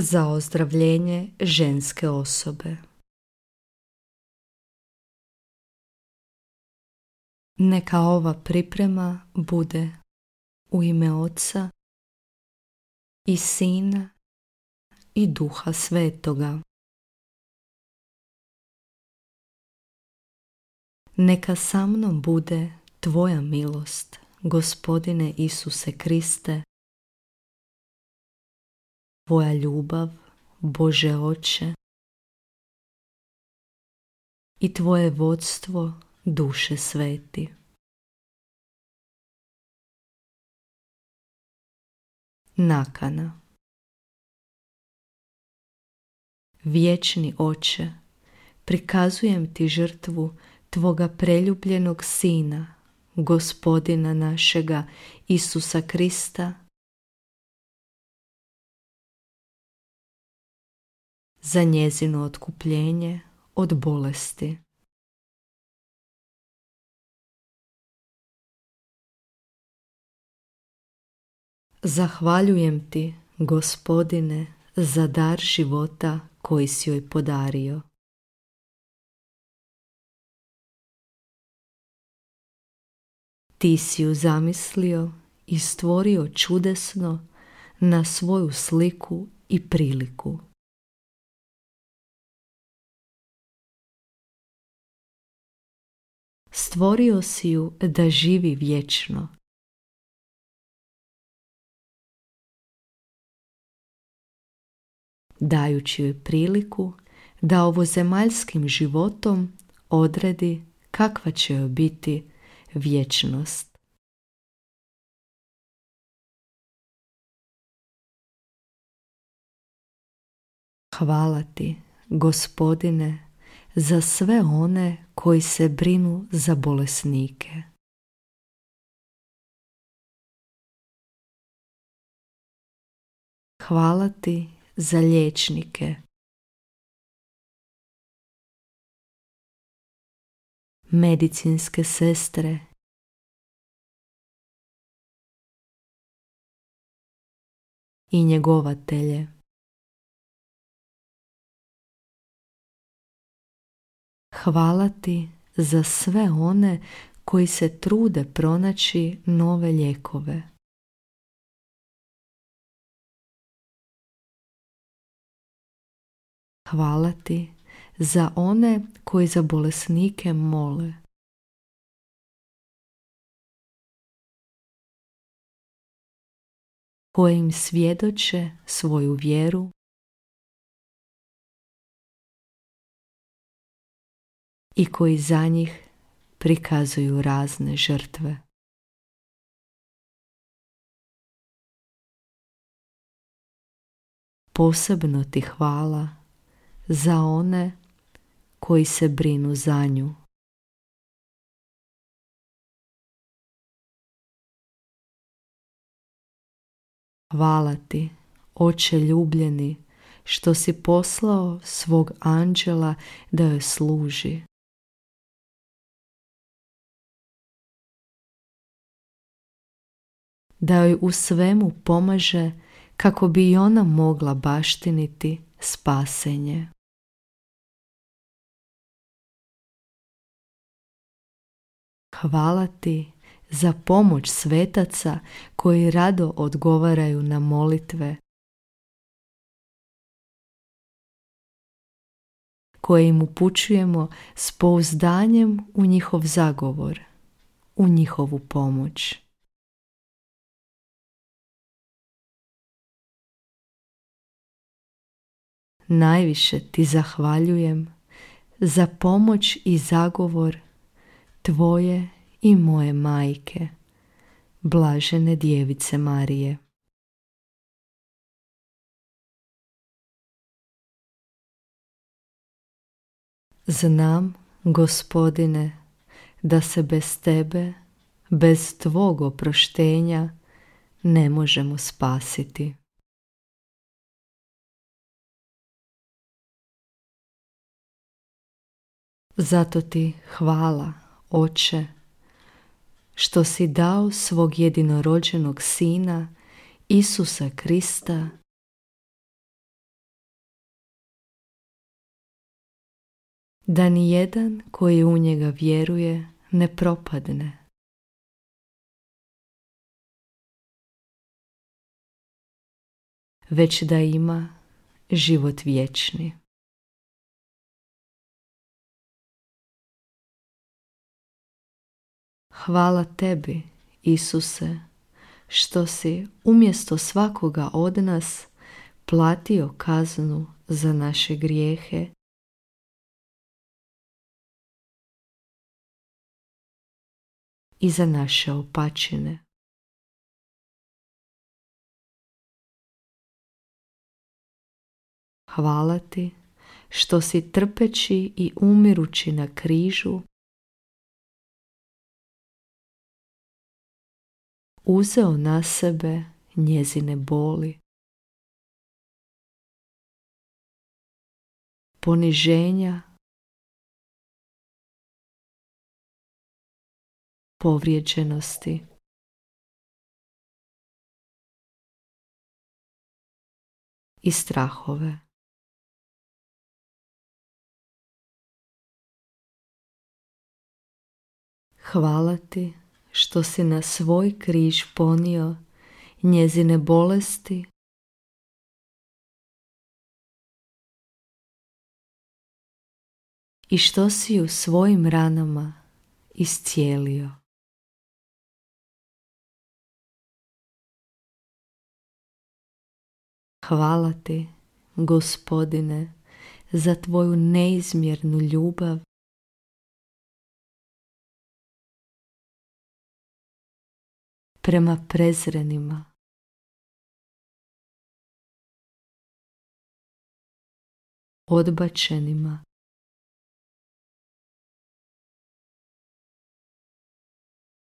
za ozdravljenje ženske osobe. Neka ova priprema bude u ime Oca i Sina i Duha Svetoga. Neka sa mnom bude Tvoja milost, Gospodine Isuse Kriste, Tvoja ljubav, Bože Oče, i Tvoje vodstvo, duše sveti. Nakana Vječni oče, prikazujem ti žrtvu Tvoga preljubljenog Sina, Gospodina našega Isusa Krista, za njezino otkupljenje od bolesti. Zahvaljujem ti, gospodine, za dar života koji si joj podario. Ti si ju zamislio i stvorio čudesno na svoju sliku i priliku. Stvorio si ju da živi vječno. Dajući joj priliku da ovozemaljskim životom odredi kakva će joj biti vječnost. Hvala ti, gospodine, za sve one koji se brinu za bolesnike. Hvala ti za liječnike. Medicinske sestre. I njegovatelje. Hvala ti za sve one koji se trude pronaći nove lijekove. Hvala ti za one koji za bolesnike mole. Koji im svjedoče svoju vjeru i koji za njih prikazuju razne žrtve. Posebno ti hvala za one koji se brinu za nju. Hvala ti, oče ljubljeni, što si poslao svog anđela da joj služi. Da joj u svemu pomaže kako bi i ona mogla baštiniti spasenje. Hvala ti za pomoć svetaca koji rado odgovaraju na molitve koje im upućujemo s pouzdanjem u njihov zagovor, u njihovu pomoć. Najviše ti zahvaljujem za pomoć i zagovor tvoje i moje majke, blažene djevice Marije. Znam, gospodine, da se bez tebe, bez tvog oproštenja ne možemo spasiti. Zato ti hvala, oče, što si dao svog jedinorođenog sina, Isusa Krista, da ni jedan koji u njega vjeruje ne propadne. već da ima život vječni. Hvala tebi, Isuse, što si umjesto svakoga od nas platio kaznu za naše grijehe i za naše opačine. Hvala ti što si trpeći i umirući na križu uzeo na sebe njezine boli. Poniženja, povrijeđenosti. i strahove. Hvala ti što si na svoj križ ponio njezine bolesti i što si u svojim ranama iscijelio. Hvala ti, gospodine, za tvoju neizmjernu ljubav prema prezrenima. Odbačenima.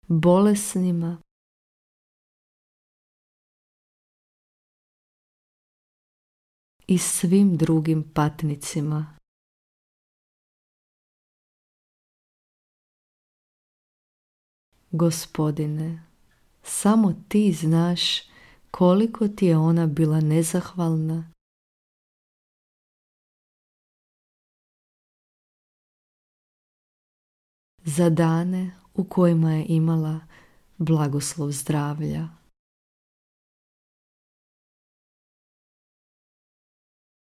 Bolesnima. I svim drugim patnicima. Gospodine, samo ti znaš koliko ti je ona bila nezahvalna. Za dane u kojima je imala blagoslov zdravlja.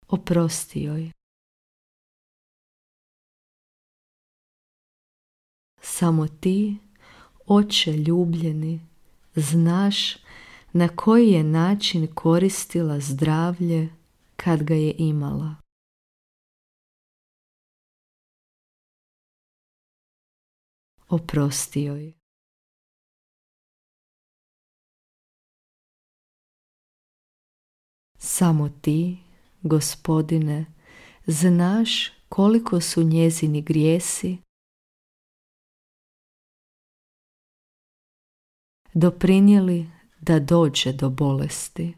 Oprosti joj. Samo ti, oče ljubljeni, znaš na koji je način koristila zdravlje kad ga je imala. Oprosti joj. Samo ti, gospodine, znaš koliko su njezini grijesi doprinijeli da dođe do bolesti.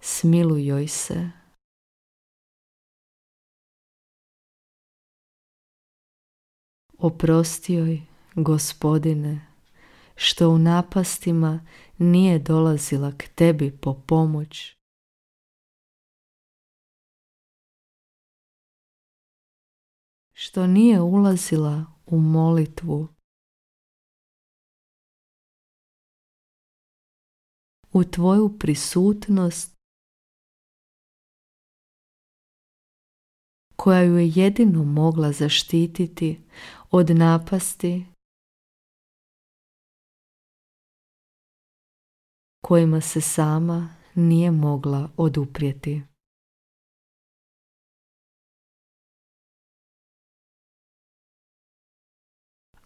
Smiluj joj se. Oprosti joj, gospodine, što u napastima nije dolazila k tebi po pomoć. Što nije ulazila u molitvu. U tvoju prisutnost koja ju je jedino mogla zaštititi od napasti kojima se sama nije mogla oduprijeti.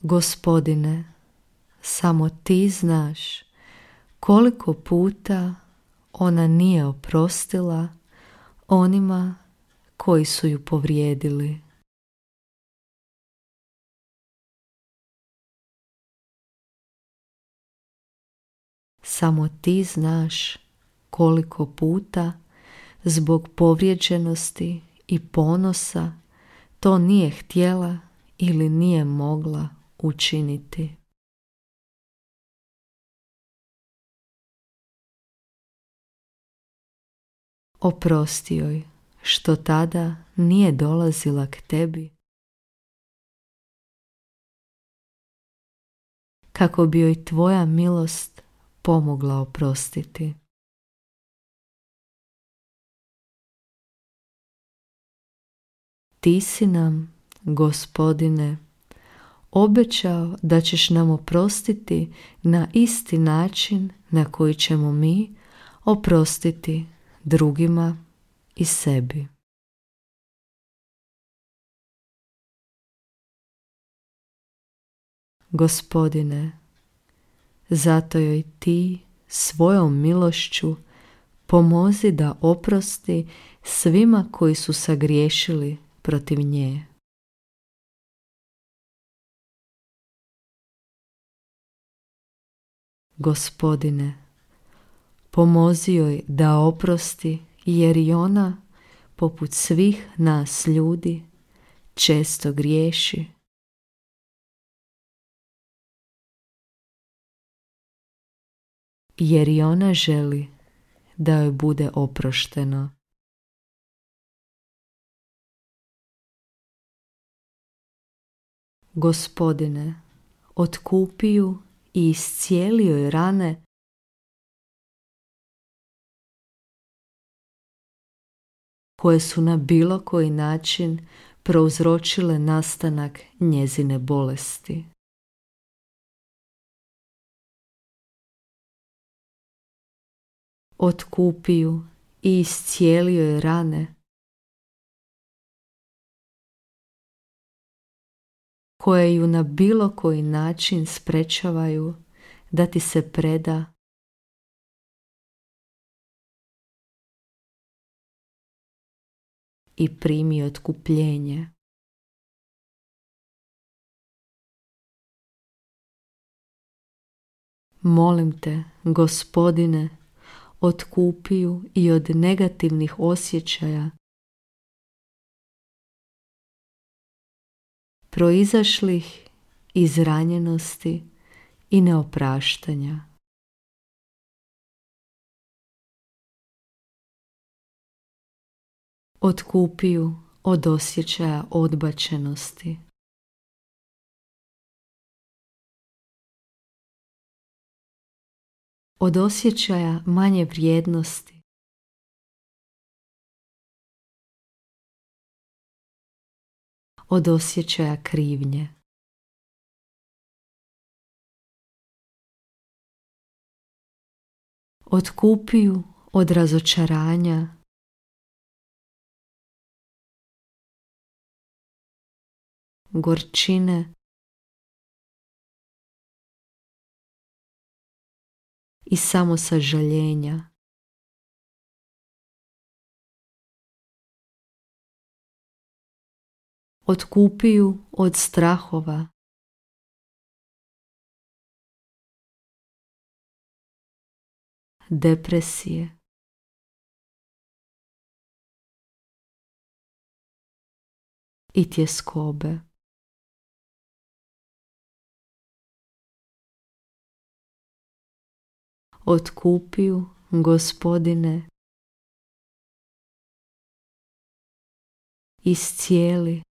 Gospodine, samo ti znaš koliko puta ona nije oprostila onima koji su ju povrijedili. Samo ti znaš koliko puta zbog povrijeđenosti i ponosa to nije htjela ili nije mogla učiniti. Oprosti joj što tada nije dolazila k tebi. Kako bi joj tvoja milost pomogla oprostiti. Ti si nam, gospodine, obećao da ćeš nam oprostiti na isti način na koji ćemo mi oprostiti drugima i sebi. Gospodine, zato joj ti svojom milošću pomozi da oprosti svima koji su sagriješili protiv nje. Gospodine, pomozi joj da oprosti jer i ona, poput svih nas ljudi, često griješi. Jer i ona želi da joj bude oprošteno. Gospodine, otkupiju i iscijelio joj rane koje su na bilo koji način prouzročile nastanak njezine bolesti. Otkupiju i iscijelio je rane koje ju na bilo koji način sprečavaju da ti se preda i primi otkupljenje. Molim te, gospodine, otkupiju i od negativnih osjećaja proizašlih iz ranjenosti i neopraštanja. Otkupiju od osjećaja odbačenosti. Od osjećaja manje vrijednosti. Od osjećaja krivnje. Otkupiju od razočaranja. Gorčine. I samo otkupiju od strahova. Depresije. I tjeskobe. Otkupiju, gospodine, iscijeli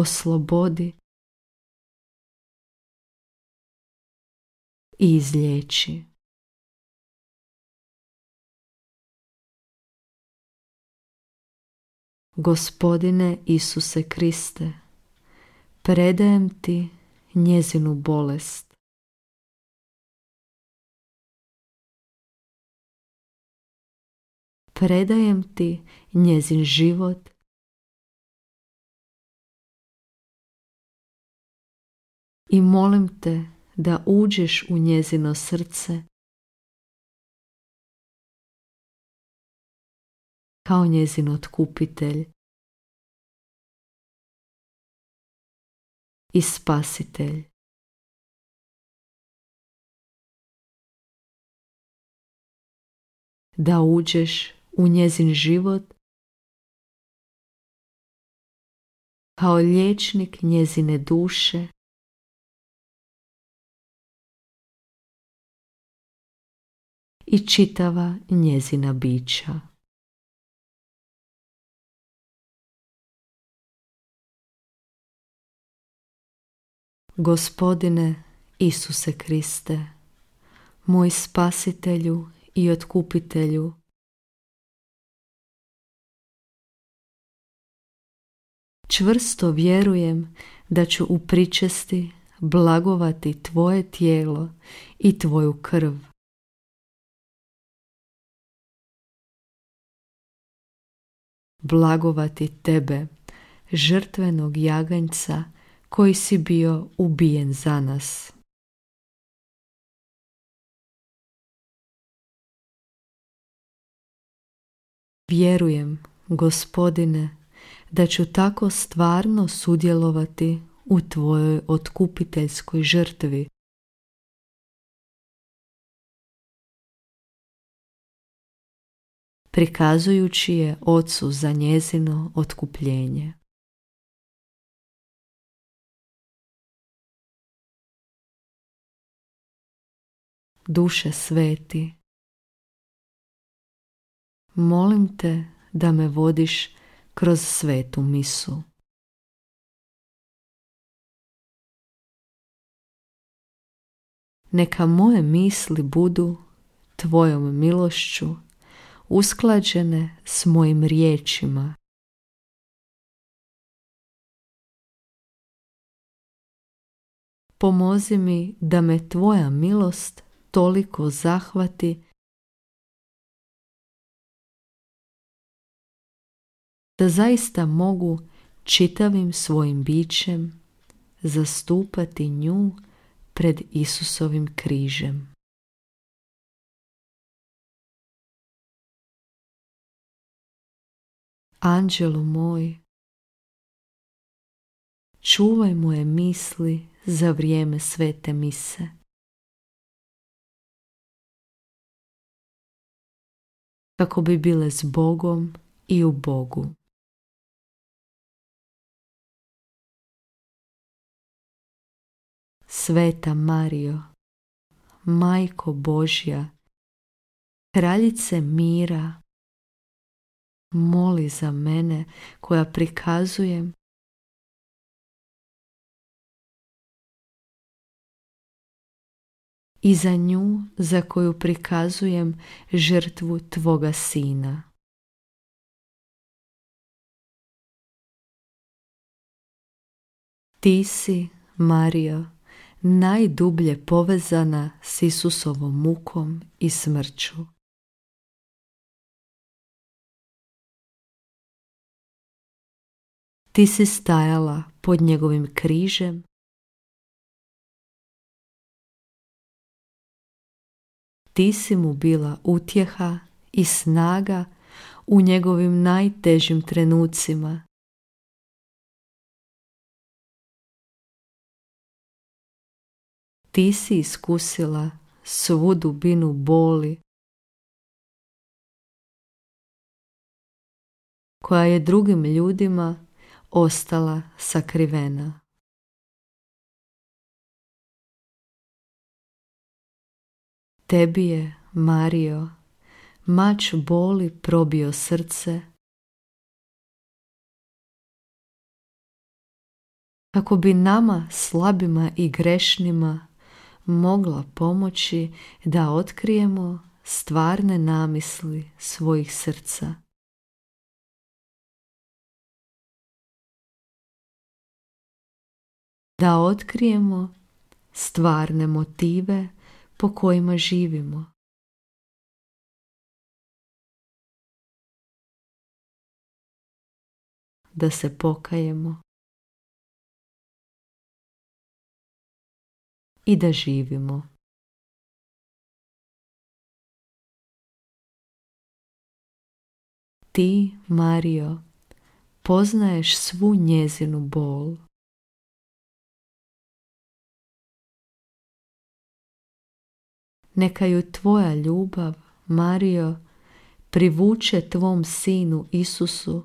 oslobodi i izliječi. Gospodine Isuse Kriste, predajem ti njezinu bolest. Predajem ti njezin život i molim te da uđeš u njezino srce kao njezin otkupitelj i spasitelj. Da uđeš u njezin život kao liječnik njezine duše i čitava njezina bića. Gospodine Isuse Kriste, moj spasitelju i otkupitelju, čvrsto vjerujem da ću u pričesti blagovati tvoje tijelo i tvoju krv. Blagovati tebe, žrtvenog jaganjca koji si bio ubijen za nas. Vjerujem, gospodine, da ću tako stvarno sudjelovati u tvojoj otkupiteljskoj žrtvi. Prikazujući je ocu za njezino otkupljenje. Duše sveti, molim te da me vodiš kroz svetu misu. Neka moje misli budu tvojom milošću usklađene s mojim riječima. Pomozi mi da me tvoja milost toliko zahvati da zaista mogu čitavim svojim bićem zastupati nju pred Isusovim križem. Anđelu moj, čuvaj moje misli za vrijeme svete mise. Kako bi bile s Bogom i u Bogu. Sveta Mario, Majko Božja, Kraljice mira, moli za mene koja prikazujem i za nju za koju prikazujem žrtvu Tvoga Sina. Ti si, Mario, najdublje povezana s Isusovom mukom i smrću. Ti si stajala pod njegovim križem. Ti si mu bila utjeha i snaga u njegovim najtežim trenucima. Ti si iskusila svu dubinu boli koja je drugim ljudima ostala sakrivena. Tebi je, Mario, mač boli probio srce kako bi nama slabima i grešnima mogla pomoći da otkrijemo stvarne namisli svojih srca. Da otkrijemo stvarne motive po kojima živimo. Da se pokajemo. i da živimo. Ti, Mario, poznaješ svu njezinu bol. neka ju tvoja ljubav, Mario, privuče tvom sinu Isusu.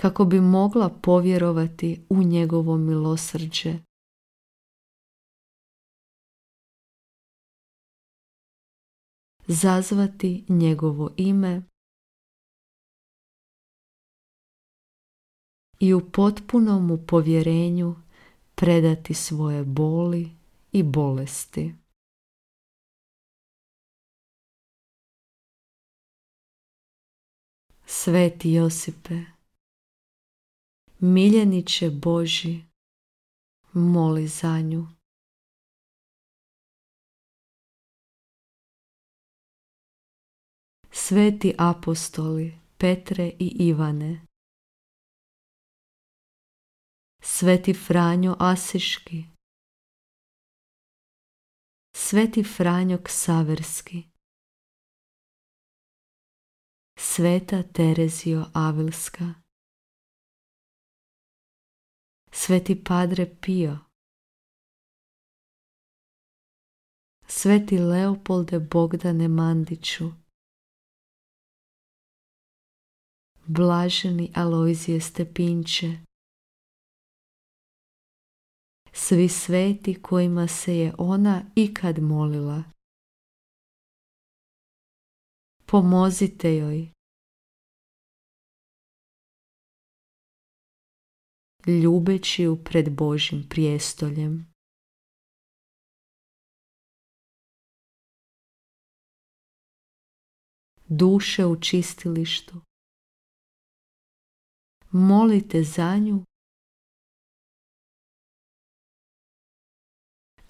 kako bi mogla povjerovati u njegovo milosrđe. Zazvati njegovo ime i u potpunom povjerenju predati svoje boli i bolesti. Sveti Josipe, miljeniće Boži, moli za nju. Sveti apostoli Petre i Ivane, Sveti Franjo Asiški, Sveti Franjo Ksaverski, Sveta Terezio Avilska, Sveti Padre Pio, Sveti Leopolde Bogdane Mandiću, Blaženi Alojzije Stepinče, svi sveti kojima se je ona ikad molila. Pomozite joj. Ljubeći ju pred Božim prijestoljem. Duše u čistilištu. Molite za nju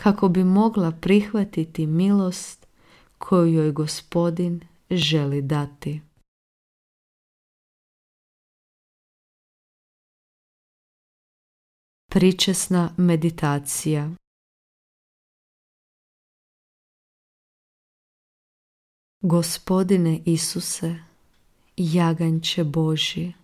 kako bi mogla prihvatiti milost koju joj gospodin želi dati. Pričesna meditacija Gospodine Isuse, jaganče Boži,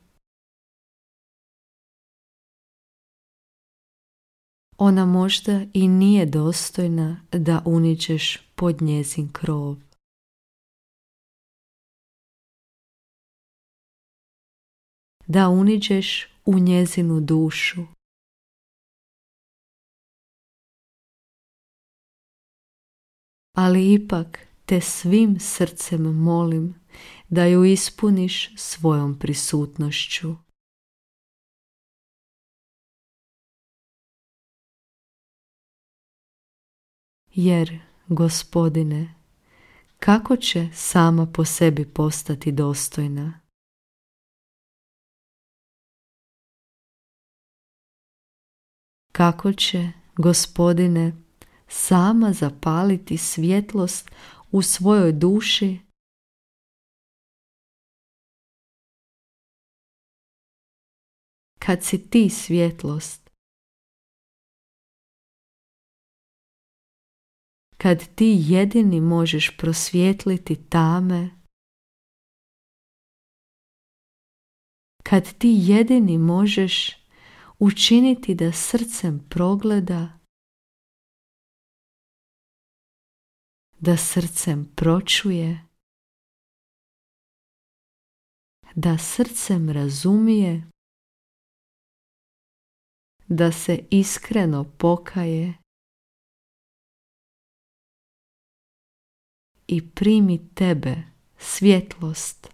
Ona možda i nije dostojna da uniđeš pod njezin krov. Da uniđeš u njezinu dušu. Ali ipak te svim srcem molim da ju ispuniš svojom prisutnošću. Jer, gospodine, kako će sama po sebi postati dostojna? Kako će, gospodine, sama zapaliti svjetlost u svojoj duši kad si ti svjetlost kad ti jedini možeš prosvjetliti tame, kad ti jedini možeš učiniti da srcem progleda, da srcem pročuje, da srcem razumije, da se iskreno pokaje, i primi tebe, svjetlost.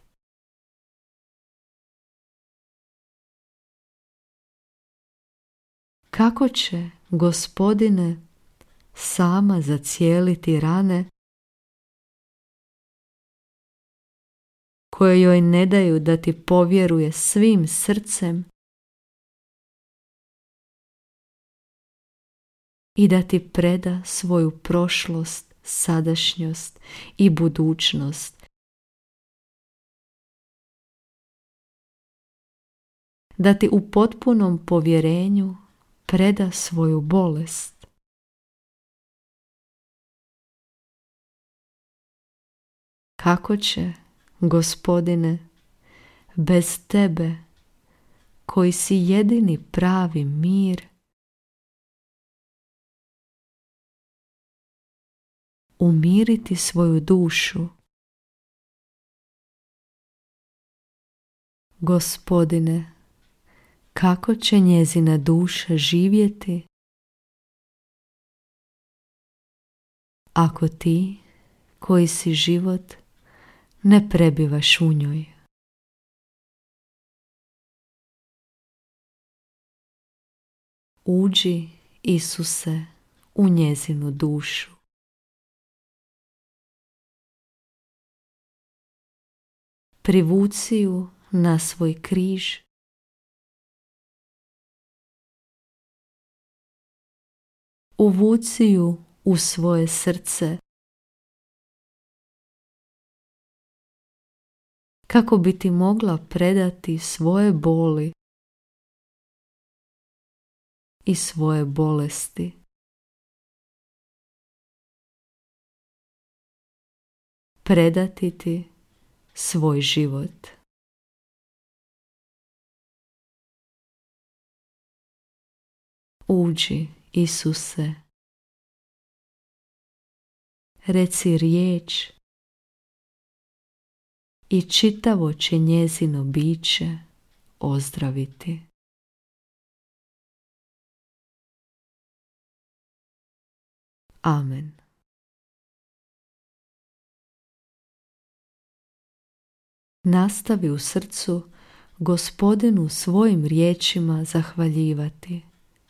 Kako će, gospodine, sama zacijeliti rane koje joj ne daju da ti povjeruje svim srcem i da ti preda svoju prošlost sadašnjost i budućnost. Da ti u potpunom povjerenju preda svoju bolest. Kako će, gospodine, bez tebe, koji si jedini pravi mir, umiriti svoju dušu. Gospodine, kako će njezina duša živjeti ako ti, koji si život, ne prebivaš u njoj. Uđi, Isuse, u njezinu dušu. Privuci ju na svoj križ. Uvuci ju u svoje srce kako bi ti mogla predati svoje boli i svoje bolesti. Predati ti svoj život. Uđi, Isuse. Reci riječ i čitavo će njezino biće ozdraviti. Amen. Nastavi u srcu gospodinu svojim riječima zahvaljivati,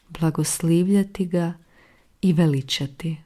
blagoslivljati ga i veličati.